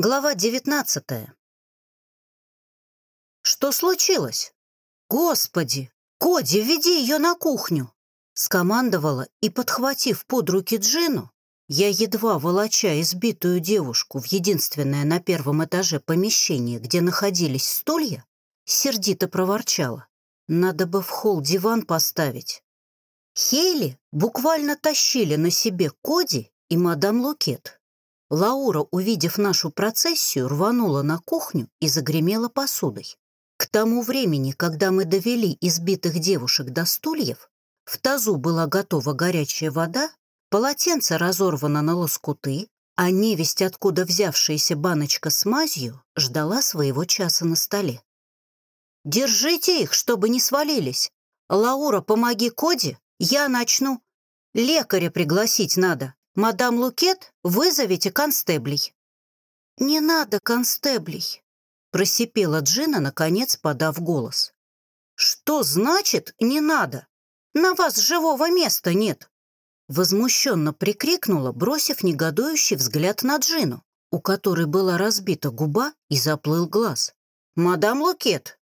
Глава девятнадцатая. «Что случилось? Господи! Коди, веди ее на кухню!» Скомандовала и, подхватив под руки Джину, я едва волоча избитую девушку в единственное на первом этаже помещение, где находились стулья, сердито проворчала. «Надо бы в холл диван поставить». Хейли буквально тащили на себе Коди и мадам Лукет. Лаура, увидев нашу процессию, рванула на кухню и загремела посудой. К тому времени, когда мы довели избитых девушек до стульев, в тазу была готова горячая вода, полотенце разорвано на лоскуты, а невесть, откуда взявшаяся баночка с мазью, ждала своего часа на столе. «Держите их, чтобы не свалились! Лаура, помоги Коди, я начну. Лекаря пригласить надо!» «Мадам Лукет, вызовите констеблей». «Не надо констеблей», — просипела Джина, наконец подав голос. «Что значит «не надо»? На вас живого места нет!» Возмущенно прикрикнула, бросив негодующий взгляд на Джину, у которой была разбита губа и заплыл глаз. «Мадам Лукет,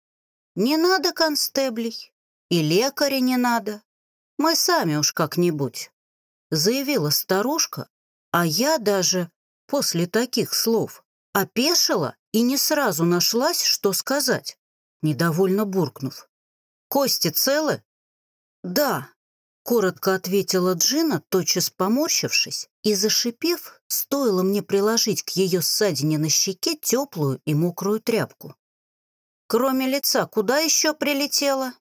не надо констеблей, и лекаря не надо. Мы сами уж как-нибудь» заявила старушка, а я даже после таких слов опешила и не сразу нашлась, что сказать, недовольно буркнув. «Кости целы?» «Да», — коротко ответила Джина, тотчас поморщившись, и, зашипев, стоило мне приложить к ее ссадине на щеке теплую и мокрую тряпку. «Кроме лица, куда еще прилетела?»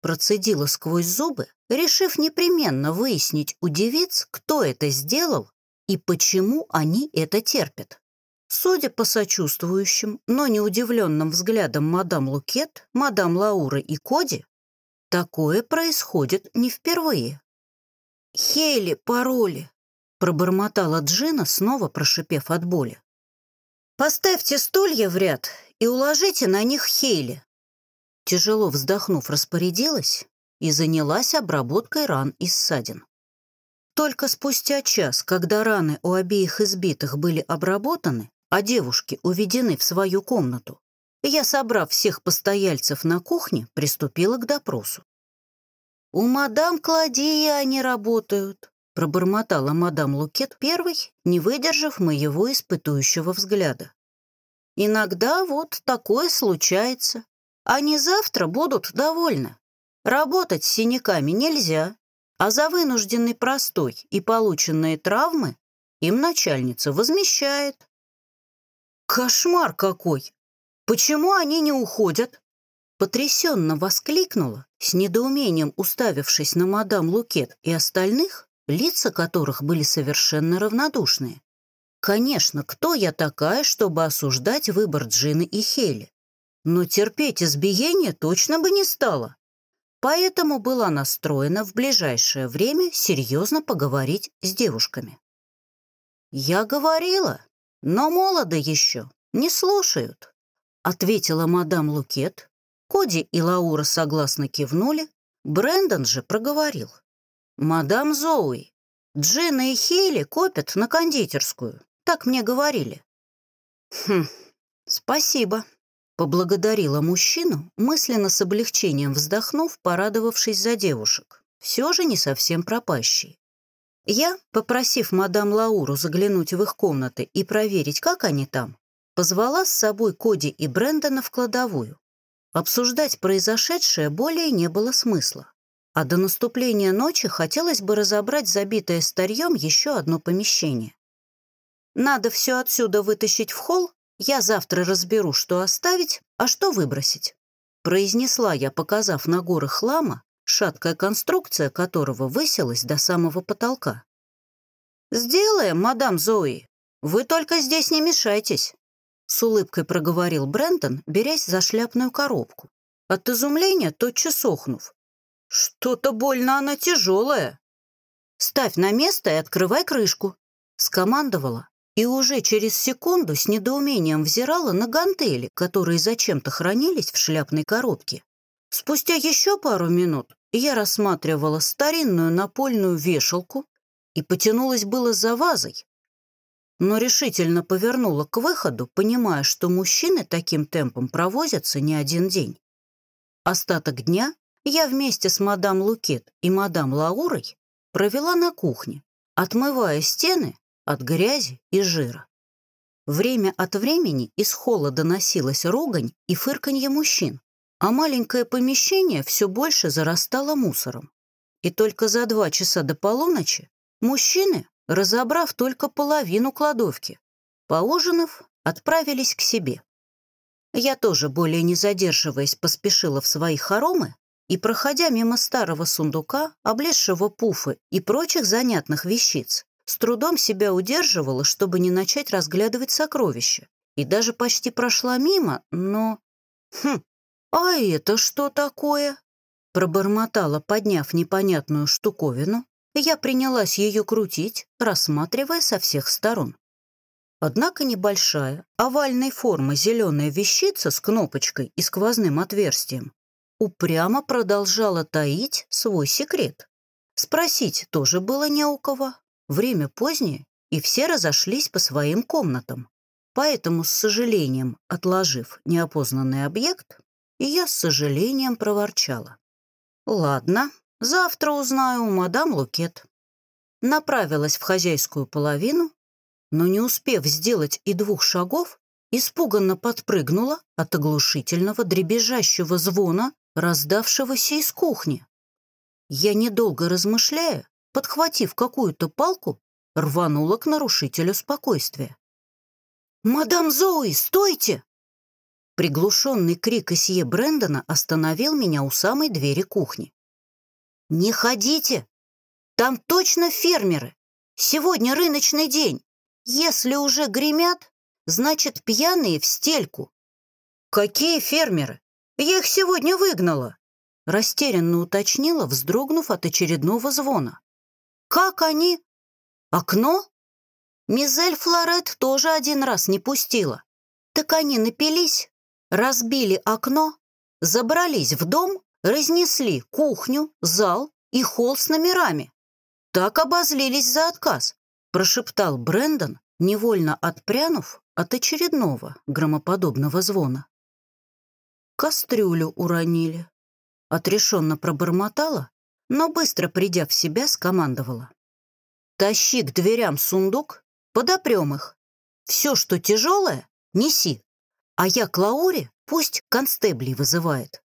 Процедила сквозь зубы, решив непременно выяснить у девиц, кто это сделал и почему они это терпят. Судя по сочувствующим, но не удивленным взглядам мадам Лукет, мадам Лауры и Коди, такое происходит не впервые. «Хейли, пароли!» — пробормотала Джина, снова прошипев от боли. «Поставьте стулья в ряд и уложите на них Хейли», Тяжело вздохнув, распорядилась и занялась обработкой ран и ссадин. Только спустя час, когда раны у обеих избитых были обработаны, а девушки уведены в свою комнату, я, собрав всех постояльцев на кухне, приступила к допросу. «У мадам Кладии они работают», — пробормотала мадам Лукет первой, не выдержав моего испытующего взгляда. «Иногда вот такое случается. Они завтра будут довольны. Работать с синяками нельзя, а за вынужденный простой и полученные травмы им начальница возмещает. Кошмар какой! Почему они не уходят? Потрясенно воскликнула, с недоумением уставившись на мадам Лукет и остальных, лица которых были совершенно равнодушные. Конечно, кто я такая, чтобы осуждать выбор Джины и Хели? но терпеть избиение точно бы не стала. Поэтому была настроена в ближайшее время серьезно поговорить с девушками. «Я говорила, но молоды еще, не слушают», ответила мадам Лукет. Коди и Лаура согласно кивнули, Брэндон же проговорил. «Мадам Зоуи, Джина и Хейли копят на кондитерскую, так мне говорили». «Хм, спасибо», Поблагодарила мужчину, мысленно с облегчением вздохнув, порадовавшись за девушек. Все же не совсем пропащие. Я, попросив мадам Лауру заглянуть в их комнаты и проверить, как они там, позвала с собой Коди и Брэндона в кладовую. Обсуждать произошедшее более не было смысла. А до наступления ночи хотелось бы разобрать забитое старьем еще одно помещение. Надо все отсюда вытащить в холл я завтра разберу, что оставить, а что выбросить. Произнесла я, показав на горы хлама, шаткая конструкция которого высилась до самого потолка. «Сделаем, мадам Зои. Вы только здесь не мешайтесь», — с улыбкой проговорил Брентон, берясь за шляпную коробку. От изумления тотчас охнув. «Что-то больно она тяжелая». «Ставь на место и открывай крышку», — скомандовала, и уже через секунду с недоумением взирала на гантели, которые зачем-то хранились в шляпной коробке. Спустя еще пару минут я рассматривала старинную напольную вешалку и потянулась было за вазой. но решительно повернула к выходу, понимая, что мужчины таким темпом провозятся не один день. Остаток дня я вместе с мадам Лукет и мадам Лаурой провела на кухне, отмывая стены от грязи и жира. Время от времени из холла доносилась ругань и фырканье мужчин, а маленькое помещение все больше зарастало мусором. И только за два часа до полуночи мужчины, разобрав только половину кладовки, поужинав, отправились к себе. Я тоже, более не задерживаясь, поспешила в свои хоромы и, проходя мимо старого сундука, облезшего пуфы и прочих занятных вещиц, с трудом себя удерживала, чтобы не начать разглядывать сокровища. И даже почти прошла мимо, но... Хм, а это что такое? Пробормотала, подняв непонятную штуковину, я принялась ее крутить, рассматривая со всех сторон. Однако небольшая, овальной формы зеленая вещица с кнопочкой и сквозным отверстием упрямо продолжала таить свой секрет. Спросить тоже было не у кого. Время позднее, и все разошлись по своим комнатам. Поэтому, с сожалением отложив неопознанный объект, я с сожалением проворчала. «Ладно, завтра узнаю у мадам Лукет». Направилась в хозяйскую половину, но не успев сделать и двух шагов, испуганно подпрыгнула от оглушительного дребезжащего звона, раздавшегося из кухни. Я, недолго размышляя, подхватив какую-то палку, рванула к нарушителю спокойствия. «Мадам Зои, стойте!» Приглушенный крик Исье Брэндона остановил меня у самой двери кухни. «Не ходите! Там точно фермеры! Сегодня рыночный день! Если уже гремят, значит, пьяные в стельку!» «Какие фермеры? Я их сегодня выгнала!» Растерянно уточнила, вздрогнув от очередного звона. Как они? Окно? Мизель Флорет тоже один раз не пустила. Так они напились, разбили окно, забрались в дом, разнесли кухню, зал и холл с номерами. Так обозлились за отказ, прошептал Брендон, невольно отпрянув от очередного громоподобного звона. Кастрюлю уронили. Отрешенно пробормотала, но быстро придя в себя, скомандовала. «Тащи к дверям сундук, подопрем их. Все, что тяжелое, неси, а я к Лауре пусть констеблей вызывает».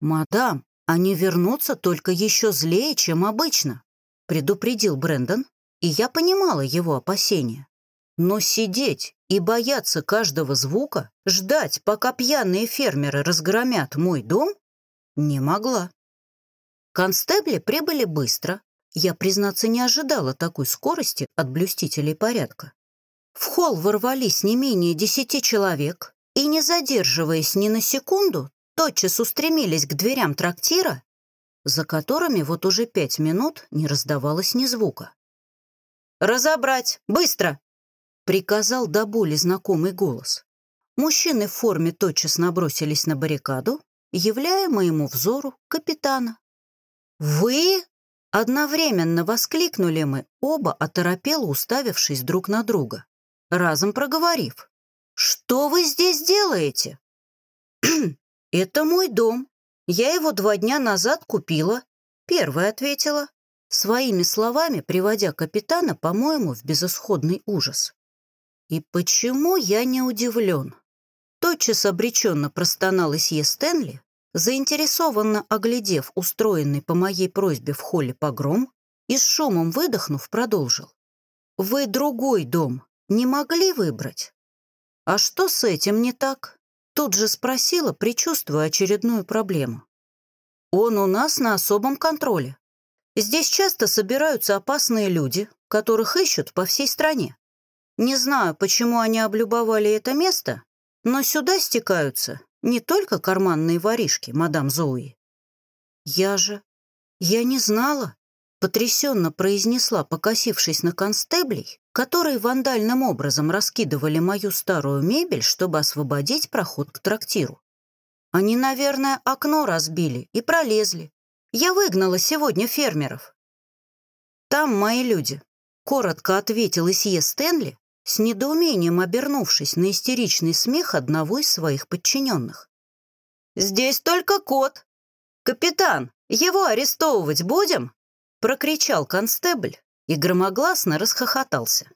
«Мадам, они вернутся только еще злее, чем обычно», предупредил Брэндон, и я понимала его опасения. Но сидеть и бояться каждого звука, ждать, пока пьяные фермеры разгромят мой дом, не могла. Констебли прибыли быстро. Я, признаться, не ожидала такой скорости от блюстителей порядка. В холл ворвались не менее десяти человек и, не задерживаясь ни на секунду, тотчас устремились к дверям трактира, за которыми вот уже пять минут не раздавалось ни звука. «Разобрать! Быстро!» — приказал до боли знакомый голос. Мужчины в форме тотчас набросились на баррикаду, являя моему взору капитана. «Вы?» Одновременно воскликнули мы, оба оторопело уставившись друг на друга, разом проговорив. «Что вы здесь делаете?» «Это мой дом. Я его два дня назад купила», — первая ответила, своими словами приводя капитана, по-моему, в безысходный ужас. «И почему я не удивлен?» Тотчас обреченно простонал Исье Стэнли, Заинтересованно оглядев устроенный по моей просьбе в холле погром и с шумом выдохнув, продолжил. «Вы другой дом не могли выбрать?» «А что с этим не так?» Тут же спросила, предчувствуя очередную проблему. «Он у нас на особом контроле. Здесь часто собираются опасные люди, которых ищут по всей стране. Не знаю, почему они облюбовали это место, но сюда стекаются не только карманные воришки, мадам Зоуи. Я же... Я не знала, потрясенно произнесла, покосившись на констеблей, которые вандальным образом раскидывали мою старую мебель, чтобы освободить проход к трактиру. Они, наверное, окно разбили и пролезли. Я выгнала сегодня фермеров. Там мои люди, коротко ответил Исье Стэнли, с недоумением обернувшись на истеричный смех одного из своих подчиненных. «Здесь только кот. Капитан, его арестовывать будем?» прокричал констебль и громогласно расхохотался.